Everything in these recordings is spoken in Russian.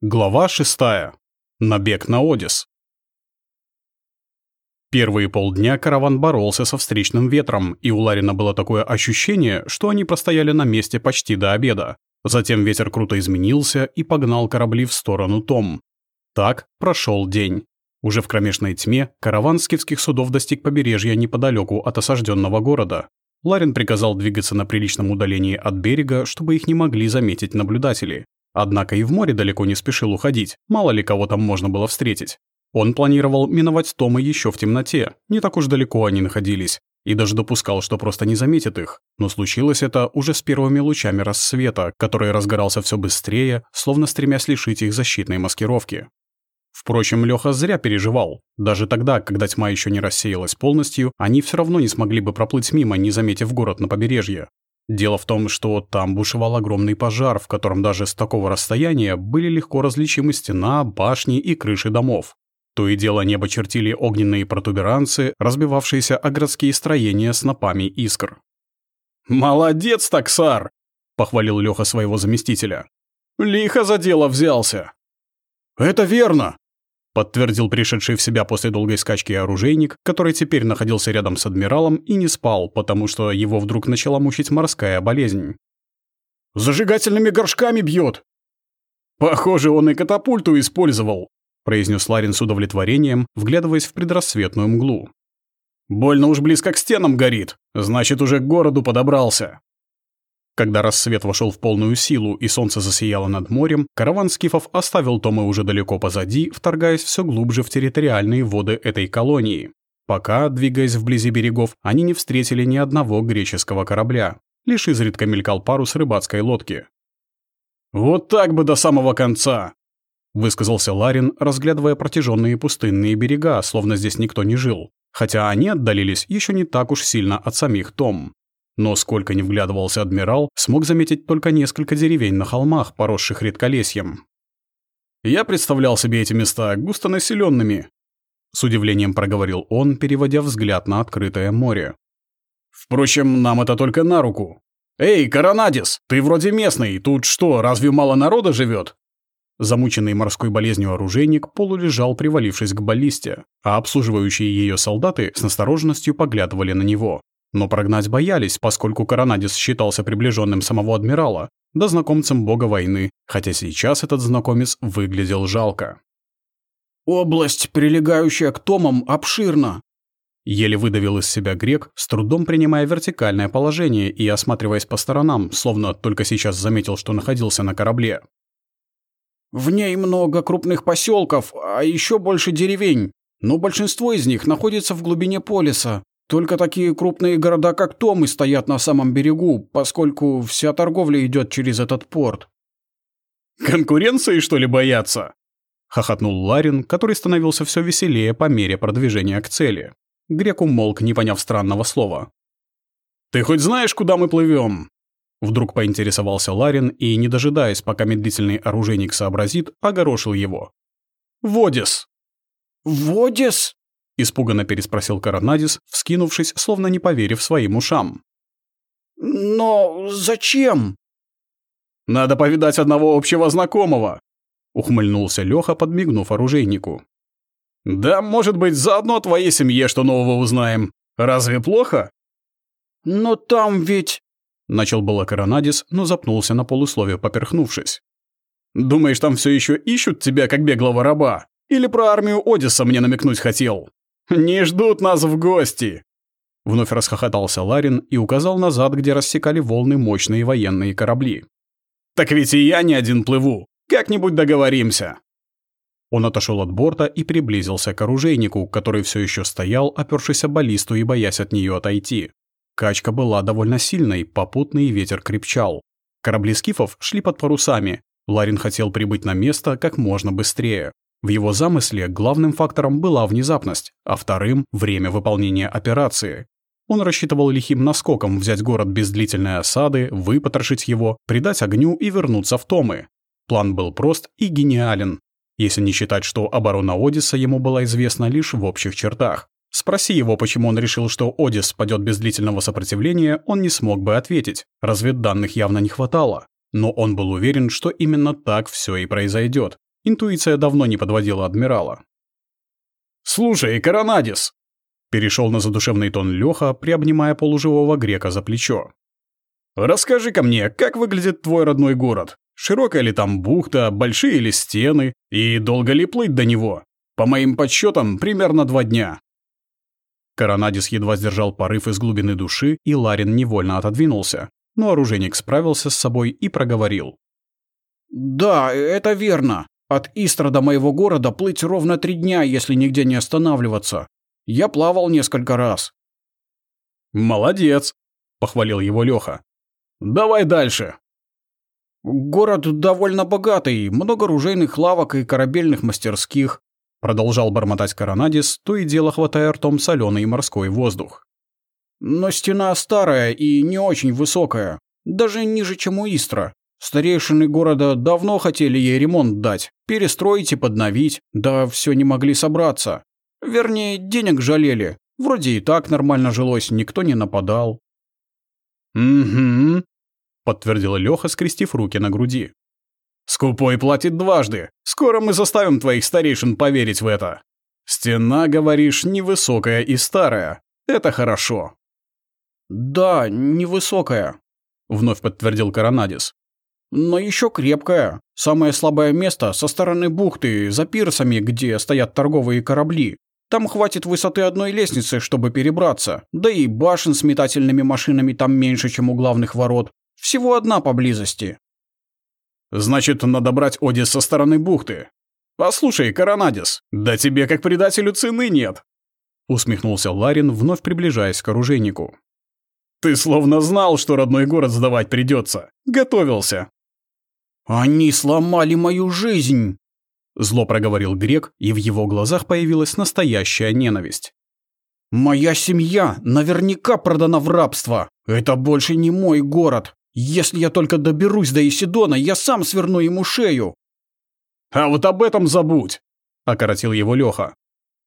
Глава 6. Набег на Одис. Первые полдня караван боролся со встречным ветром, и у Ларина было такое ощущение, что они простояли на месте почти до обеда. Затем ветер круто изменился и погнал корабли в сторону Том. Так прошел день. Уже в кромешной тьме караван скифских судов достиг побережья неподалеку от осажденного города. Ларин приказал двигаться на приличном удалении от берега, чтобы их не могли заметить наблюдатели. Однако и в море далеко не спешил уходить, мало ли кого там можно было встретить. Он планировал миновать Тома еще в темноте, не так уж далеко они находились, и даже допускал, что просто не заметит их. Но случилось это уже с первыми лучами рассвета, который разгорался все быстрее, словно стремясь лишить их защитной маскировки. Впрочем, Леха зря переживал. Даже тогда, когда тьма еще не рассеялась полностью, они все равно не смогли бы проплыть мимо, не заметив город на побережье. Дело в том, что там бушевал огромный пожар, в котором даже с такого расстояния были легко различимы стена, башни и крыши домов. То и дело небо чертили огненные протуберанцы, разбивавшиеся о городские строения снопами искр. «Молодец, таксар!» — похвалил Леха своего заместителя. «Лихо за дело взялся!» «Это верно!» Подтвердил пришедший в себя после долгой скачки оружейник, который теперь находился рядом с адмиралом и не спал, потому что его вдруг начала мучить морская болезнь. «Зажигательными горшками бьет!» «Похоже, он и катапульту использовал», произнес Ларин с удовлетворением, вглядываясь в предрассветную мглу. «Больно уж близко к стенам горит, значит, уже к городу подобрался». Когда рассвет вошел в полную силу и солнце засияло над морем, караван скифов оставил Тома уже далеко позади, вторгаясь все глубже в территориальные воды этой колонии. Пока, двигаясь вблизи берегов, они не встретили ни одного греческого корабля. Лишь изредка мелькал парус рыбацкой лодки. «Вот так бы до самого конца!» высказался Ларин, разглядывая протяженные пустынные берега, словно здесь никто не жил. Хотя они отдалились еще не так уж сильно от самих Том. Но сколько ни вглядывался адмирал, смог заметить только несколько деревень на холмах, поросших редколесьем. «Я представлял себе эти места густонаселенными», — с удивлением проговорил он, переводя взгляд на открытое море. «Впрочем, нам это только на руку. Эй, Коронадис, ты вроде местный, тут что, разве мало народа живет? Замученный морской болезнью оружейник полулежал, привалившись к баллисте, а обслуживающие ее солдаты с настороженностью поглядывали на него. Но прогнать боялись, поскольку Коронадис считался приближенным самого адмирала, да знакомцем бога войны, хотя сейчас этот знакомец выглядел жалко. «Область, прилегающая к Томам, обширна», Еле выдавил из себя грек, с трудом принимая вертикальное положение и осматриваясь по сторонам, словно только сейчас заметил, что находился на корабле. «В ней много крупных поселков, а еще больше деревень, но большинство из них находится в глубине полиса. Только такие крупные города, как Томы, стоят на самом берегу, поскольку вся торговля идет через этот порт. «Конкуренции, что ли, боятся?» — хохотнул Ларин, который становился все веселее по мере продвижения к цели. Грек умолк, не поняв странного слова. «Ты хоть знаешь, куда мы плывем? Вдруг поинтересовался Ларин и, не дожидаясь, пока медлительный оружейник сообразит, огорошил его. «Водис!» «Водис?» Испуганно переспросил Коронадис, вскинувшись, словно не поверив своим ушам. «Но зачем?» «Надо повидать одного общего знакомого», — ухмыльнулся Лёха, подмигнув оружейнику. «Да, может быть, заодно о твоей семье что нового узнаем. Разве плохо?» «Но там ведь...» — начал было Коронадис, но запнулся на полусловие, поперхнувшись. «Думаешь, там все еще ищут тебя, как беглого раба? Или про армию Одисса мне намекнуть хотел?» «Не ждут нас в гости!» Вновь расхохотался Ларин и указал назад, где рассекали волны мощные военные корабли. «Так ведь и я не один плыву. Как-нибудь договоримся». Он отошел от борта и приблизился к оружейнику, который все еще стоял, опершись о баллисту и боясь от нее отойти. Качка была довольно сильной, попутный ветер крепчал. Корабли скифов шли под парусами. Ларин хотел прибыть на место как можно быстрее. В его замысле главным фактором была внезапность, а вторым — время выполнения операции. Он рассчитывал лихим наскоком взять город без длительной осады, выпотрошить его, придать огню и вернуться в Томы. План был прост и гениален, если не считать, что оборона Одисса ему была известна лишь в общих чертах. Спроси его, почему он решил, что Одисс падет без длительного сопротивления, он не смог бы ответить. Разведданных явно не хватало. Но он был уверен, что именно так все и произойдет. Интуиция давно не подводила адмирала. «Слушай, Коронадис!» Перешел на задушевный тон Леха, приобнимая полуживого грека за плечо. «Расскажи-ка мне, как выглядит твой родной город? Широкая ли там бухта, большие ли стены, и долго ли плыть до него? По моим подсчетам, примерно два дня». Коронадис едва сдержал порыв из глубины души, и Ларин невольно отодвинулся, но оружейник справился с собой и проговорил. «Да, это верно. От Истра до моего города плыть ровно три дня, если нигде не останавливаться. Я плавал несколько раз». «Молодец», — похвалил его Леха. «Давай дальше». «Город довольно богатый, много ружейных лавок и корабельных мастерских», продолжал бормотать Коронадис, то и дело хватая ртом соленый морской воздух. «Но стена старая и не очень высокая, даже ниже, чем у Истра. Старейшины города давно хотели ей ремонт дать, перестроить и подновить, да все не могли собраться. Вернее, денег жалели. Вроде и так нормально жилось, никто не нападал». «Угу», подтвердил Леха, скрестив руки на груди. «Скупой платит дважды. Скоро мы заставим твоих старейшин поверить в это. Стена, говоришь, невысокая и старая. Это хорошо». «Да, невысокая», — вновь подтвердил Коронадис. «Но еще крепкая. Самое слабое место со стороны бухты, за пирсами, где стоят торговые корабли. Там хватит высоты одной лестницы, чтобы перебраться. Да и башен с метательными машинами там меньше, чем у главных ворот. Всего одна поблизости. Значит, надо брать Одис со стороны бухты. Послушай, Коронадис, да тебе как предателю цены нет. Усмехнулся Ларин, вновь приближаясь к оружейнику. Ты словно знал, что родной город сдавать придется. Готовился. Они сломали мою жизнь. Зло проговорил грек, и в его глазах появилась настоящая ненависть. «Моя семья наверняка продана в рабство. Это больше не мой город. Если я только доберусь до Исидона, я сам сверну ему шею. А вот об этом забудь, окоротил его Леха.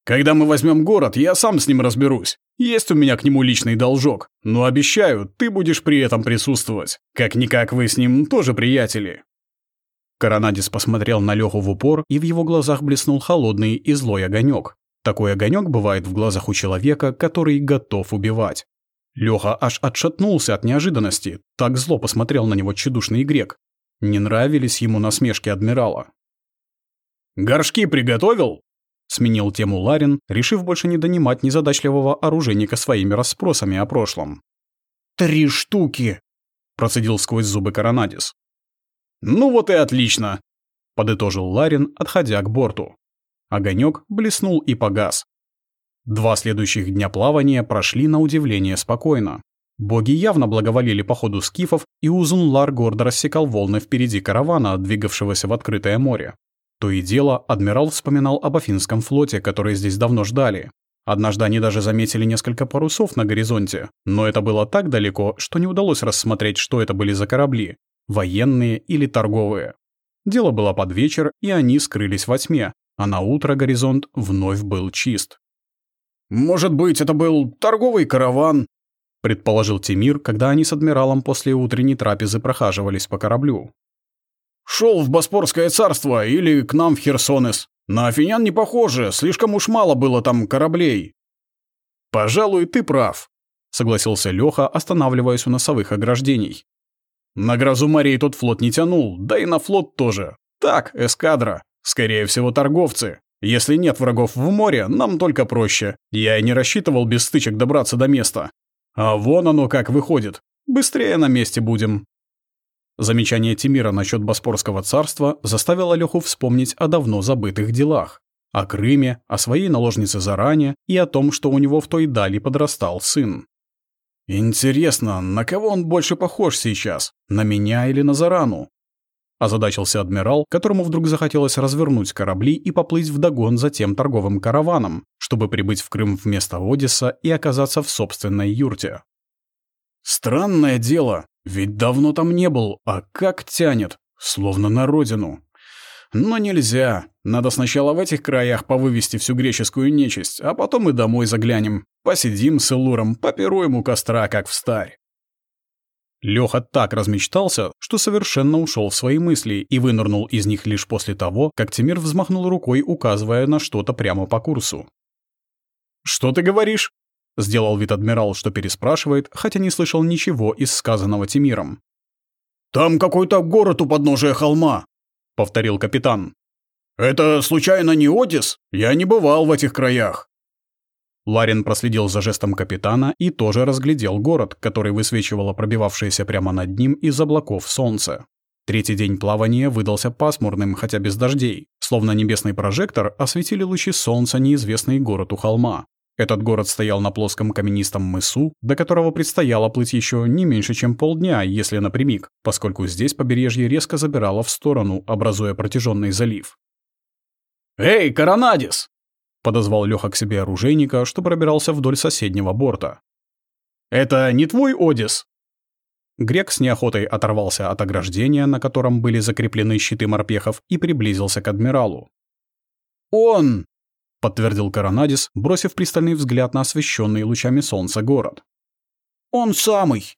Когда мы возьмем город, я сам с ним разберусь. Есть у меня к нему личный должок, но обещаю, ты будешь при этом присутствовать. Как-никак вы с ним тоже приятели». Коронадис посмотрел на Леху в упор, и в его глазах блеснул холодный и злой огонек. Такой огонек бывает в глазах у человека, который готов убивать. Леха аж отшатнулся от неожиданности, так зло посмотрел на него чудушный грек. Не нравились ему насмешки адмирала. «Горшки приготовил?» — сменил тему Ларин, решив больше не донимать незадачливого оружейника своими расспросами о прошлом. «Три штуки!» — процедил сквозь зубы Коронадис. «Ну вот и отлично!» — подытожил Ларин, отходя к борту. Огонек блеснул и погас. Два следующих дня плавания прошли на удивление спокойно. Боги явно благоволили походу скифов, и Узунлар гордо рассекал волны впереди каравана, двигавшегося в открытое море. То и дело, адмирал вспоминал об Афинском флоте, который здесь давно ждали. Однажды они даже заметили несколько парусов на горизонте, но это было так далеко, что не удалось рассмотреть, что это были за корабли – военные или торговые. Дело было под вечер, и они скрылись во тьме, а на утро горизонт вновь был чист. «Может быть, это был торговый караван?» — предположил Тимир, когда они с адмиралом после утренней трапезы прохаживались по кораблю. «Шел в Боспорское царство или к нам в Херсонес. На афинян не похоже, слишком уж мало было там кораблей». «Пожалуй, ты прав», — согласился Леха, останавливаясь у носовых ограждений. «На грозу морей тот флот не тянул, да и на флот тоже. Так, эскадра. Скорее всего, торговцы. Если нет врагов в море, нам только проще. Я и не рассчитывал без стычек добраться до места. А вон оно как выходит. Быстрее на месте будем. Замечание Тимира насчет Боспорского царства заставило Леху вспомнить о давно забытых делах. О Крыме, о своей наложнице заранее и о том, что у него в той дали подрастал сын. Интересно, на кого он больше похож сейчас? На меня или на Зарану? озадачился адмирал, которому вдруг захотелось развернуть корабли и поплыть вдогон за тем торговым караваном, чтобы прибыть в Крым вместо Одисса и оказаться в собственной юрте. Странное дело, ведь давно там не был, а как тянет, словно на родину. Но нельзя, надо сначала в этих краях повывести всю греческую нечисть, а потом и домой заглянем, посидим с Элуром, попируем у костра, как в старь. Лёха так размечтался, что совершенно ушел в свои мысли и вынырнул из них лишь после того, как Тимир взмахнул рукой, указывая на что-то прямо по курсу. «Что ты говоришь?» — сделал вид адмирал, что переспрашивает, хотя не слышал ничего из сказанного Тимиром. «Там какой-то город у подножия холма», — повторил капитан. «Это, случайно, не Одис? Я не бывал в этих краях». Ларин проследил за жестом капитана и тоже разглядел город, который высвечивало пробивавшееся прямо над ним из облаков солнце. Третий день плавания выдался пасмурным, хотя без дождей. Словно небесный прожектор осветили лучи солнца неизвестный город у холма. Этот город стоял на плоском каменистом мысу, до которого предстояло плыть еще не меньше, чем полдня, если напрямик, поскольку здесь побережье резко забирало в сторону, образуя протяженный залив. «Эй, Коронадис!» — подозвал Лёха к себе оружейника, что пробирался вдоль соседнего борта. «Это не твой Одис?» Грек с неохотой оторвался от ограждения, на котором были закреплены щиты морпехов, и приблизился к адмиралу. «Он!» — подтвердил Коронадис, бросив пристальный взгляд на освещенный лучами солнца город. «Он самый!»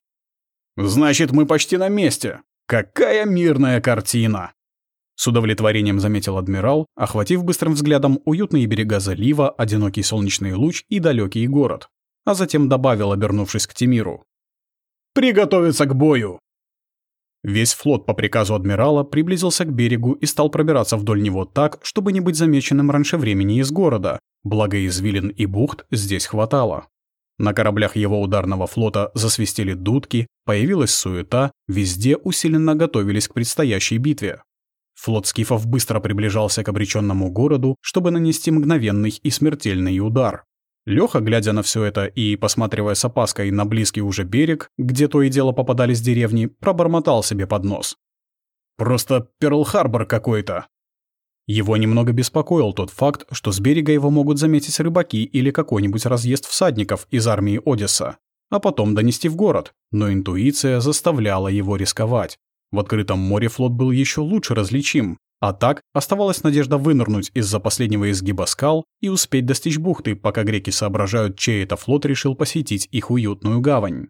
«Значит, мы почти на месте! Какая мирная картина!» С удовлетворением заметил адмирал, охватив быстрым взглядом уютные берега залива, одинокий солнечный луч и далекий город. А затем добавил, обернувшись к Тимиру. «Приготовиться к бою!» Весь флот по приказу адмирала приблизился к берегу и стал пробираться вдоль него так, чтобы не быть замеченным раньше времени из города, благо извилин и бухт здесь хватало. На кораблях его ударного флота засвистели дудки, появилась суета, везде усиленно готовились к предстоящей битве. Флот скифов быстро приближался к обреченному городу, чтобы нанести мгновенный и смертельный удар. Лёха, глядя на все это и посматривая с опаской на близкий уже берег, где то и дело попадались деревни, пробормотал себе под нос. «Просто Перл-Харбор какой-то». Его немного беспокоил тот факт, что с берега его могут заметить рыбаки или какой-нибудь разъезд всадников из армии Одесса, а потом донести в город, но интуиция заставляла его рисковать. В открытом море флот был еще лучше различим, а так оставалась надежда вынырнуть из-за последнего изгиба скал и успеть достичь бухты, пока греки соображают, чей это флот решил посетить их уютную гавань.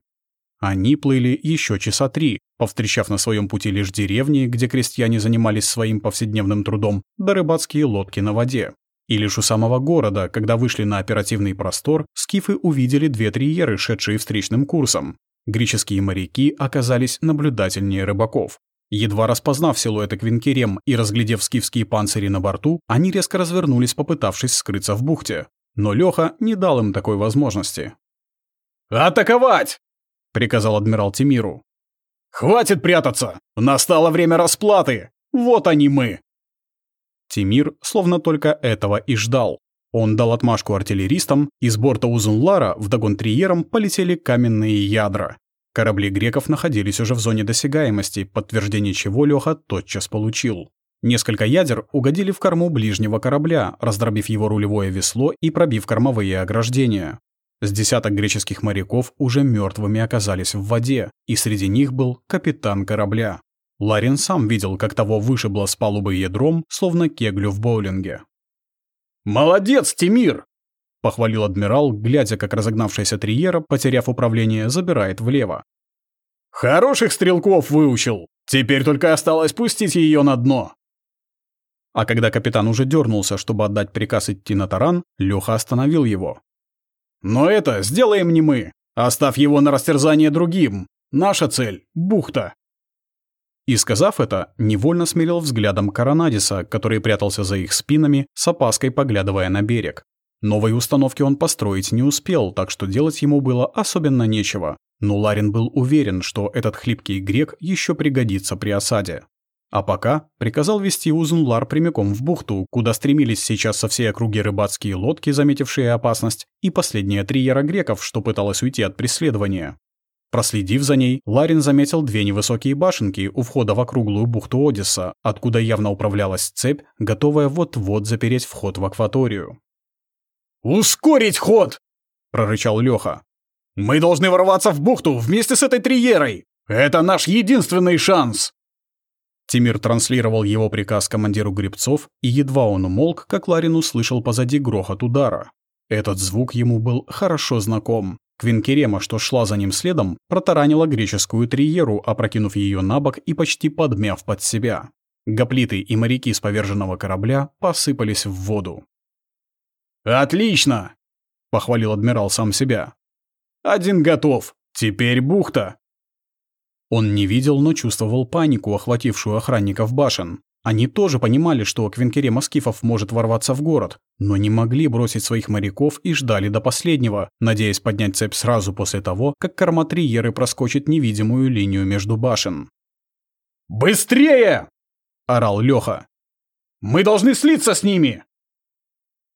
Они плыли еще часа три, повстречав на своем пути лишь деревни, где крестьяне занимались своим повседневным трудом, да рыбацкие лодки на воде. И лишь у самого города, когда вышли на оперативный простор, скифы увидели две триеры, шедшие встречным курсом. Греческие моряки оказались наблюдательнее рыбаков. Едва распознав силуэты Квинкерем и разглядев скифские панцири на борту, они резко развернулись, попытавшись скрыться в бухте. Но Лёха не дал им такой возможности. «Атаковать!» — приказал адмирал Тимиру. «Хватит прятаться! Настало время расплаты! Вот они мы!» Тимир словно только этого и ждал. Он дал отмашку артиллеристам, и с борта Узунлара вдогон триером полетели каменные ядра. Корабли греков находились уже в зоне досягаемости, подтверждение чего Лёха тотчас получил. Несколько ядер угодили в корму ближнего корабля, раздробив его рулевое весло и пробив кормовые ограждения. С десяток греческих моряков уже мертвыми оказались в воде, и среди них был капитан корабля. Ларин сам видел, как того вышибло с палубы ядром, словно кеглю в боулинге. «Молодец, Тимир!» — похвалил адмирал, глядя, как разогнавшаяся триера, потеряв управление, забирает влево. «Хороших стрелков выучил! Теперь только осталось пустить ее на дно!» А когда капитан уже дернулся, чтобы отдать приказ идти на таран, Леха остановил его. «Но это сделаем не мы. Оставь его на растерзание другим. Наша цель — бухта. И сказав это, невольно смирил взглядом Коронадиса, который прятался за их спинами, с опаской поглядывая на берег. Новой установки он построить не успел, так что делать ему было особенно нечего. Но Ларин был уверен, что этот хлипкий грек еще пригодится при осаде. А пока приказал вести Узунлар прямиком в бухту, куда стремились сейчас со всей округи рыбацкие лодки, заметившие опасность, и последняя триера греков, что пыталась уйти от преследования. Проследив за ней, Ларин заметил две невысокие башенки у входа в округлую бухту Одисса, откуда явно управлялась цепь, готовая вот-вот запереть вход в акваторию. «Ускорить ход!» — прорычал Лёха. «Мы должны ворваться в бухту вместе с этой триерой! Это наш единственный шанс!» Тимир транслировал его приказ командиру гребцов, и едва он умолк, как Ларин услышал позади грохот удара. Этот звук ему был хорошо знаком. Квинкерема, что шла за ним следом, протаранила греческую триеру, опрокинув ее на бок и почти подмяв под себя. Гоплиты и моряки с поверженного корабля посыпались в воду. «Отлично!» — похвалил адмирал сам себя. «Один готов. Теперь бухта!» Он не видел, но чувствовал панику, охватившую охранников башен. Они тоже понимали, что Квинкерема Скифов может ворваться в город, но не могли бросить своих моряков и ждали до последнего, надеясь поднять цепь сразу после того, как корма Триеры проскочит невидимую линию между башен. «Быстрее!» — орал Лёха. «Мы должны слиться с ними!»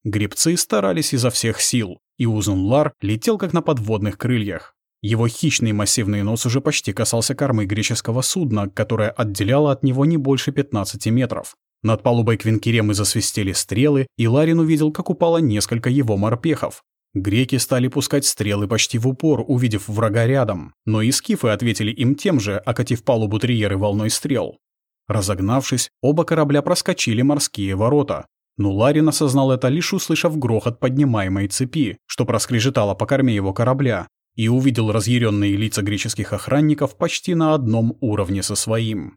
Гребцы старались изо всех сил, и Узунлар летел как на подводных крыльях. Его хищный массивный нос уже почти касался кормы греческого судна, которое отделяло от него не больше 15 метров. Над палубой Квинкеремы засвистели стрелы, и Ларин увидел, как упало несколько его морпехов. Греки стали пускать стрелы почти в упор, увидев врага рядом, но и скифы ответили им тем же, окатив палубу Триеры волной стрел. Разогнавшись, оба корабля проскочили морские ворота, но Ларин осознал это лишь услышав грохот поднимаемой цепи, что проскрежетало по корме его корабля, и увидел разъяренные лица греческих охранников почти на одном уровне со своим.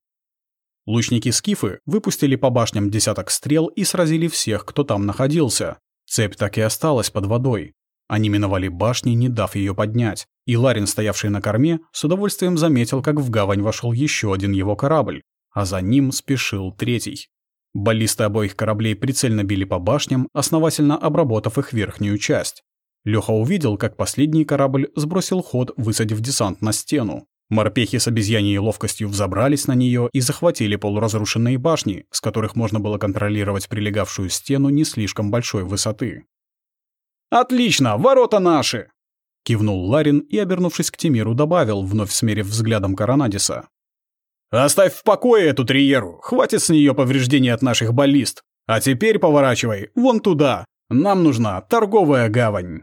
Лучники-скифы выпустили по башням десяток стрел и сразили всех, кто там находился. Цепь так и осталась под водой. Они миновали башни, не дав ее поднять, и Ларин, стоявший на корме, с удовольствием заметил, как в гавань вошел еще один его корабль, а за ним спешил третий. Баллисты обоих кораблей прицельно били по башням, основательно обработав их верхнюю часть. Лёха увидел, как последний корабль сбросил ход, высадив десант на стену. Морпехи с обезьяньей ловкостью взобрались на нее и захватили полуразрушенные башни, с которых можно было контролировать прилегавшую стену не слишком большой высоты. «Отлично! Ворота наши!» Кивнул Ларин и, обернувшись к Тимиру, добавил, вновь смерив взглядом Коронадиса. «Оставь в покое эту триеру, хватит с нее повреждений от наших баллист. А теперь поворачивай, вон туда. Нам нужна торговая гавань».